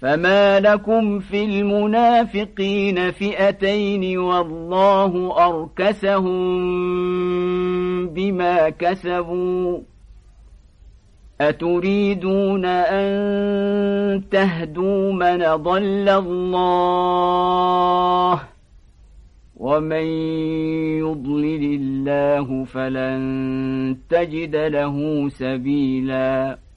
فما لكم في المنافقين فئتين والله أركسهم بما كسبوا أتريدون أن تهدوا من ضل الله ومن يضلل الله فلن تجد له سبيلاً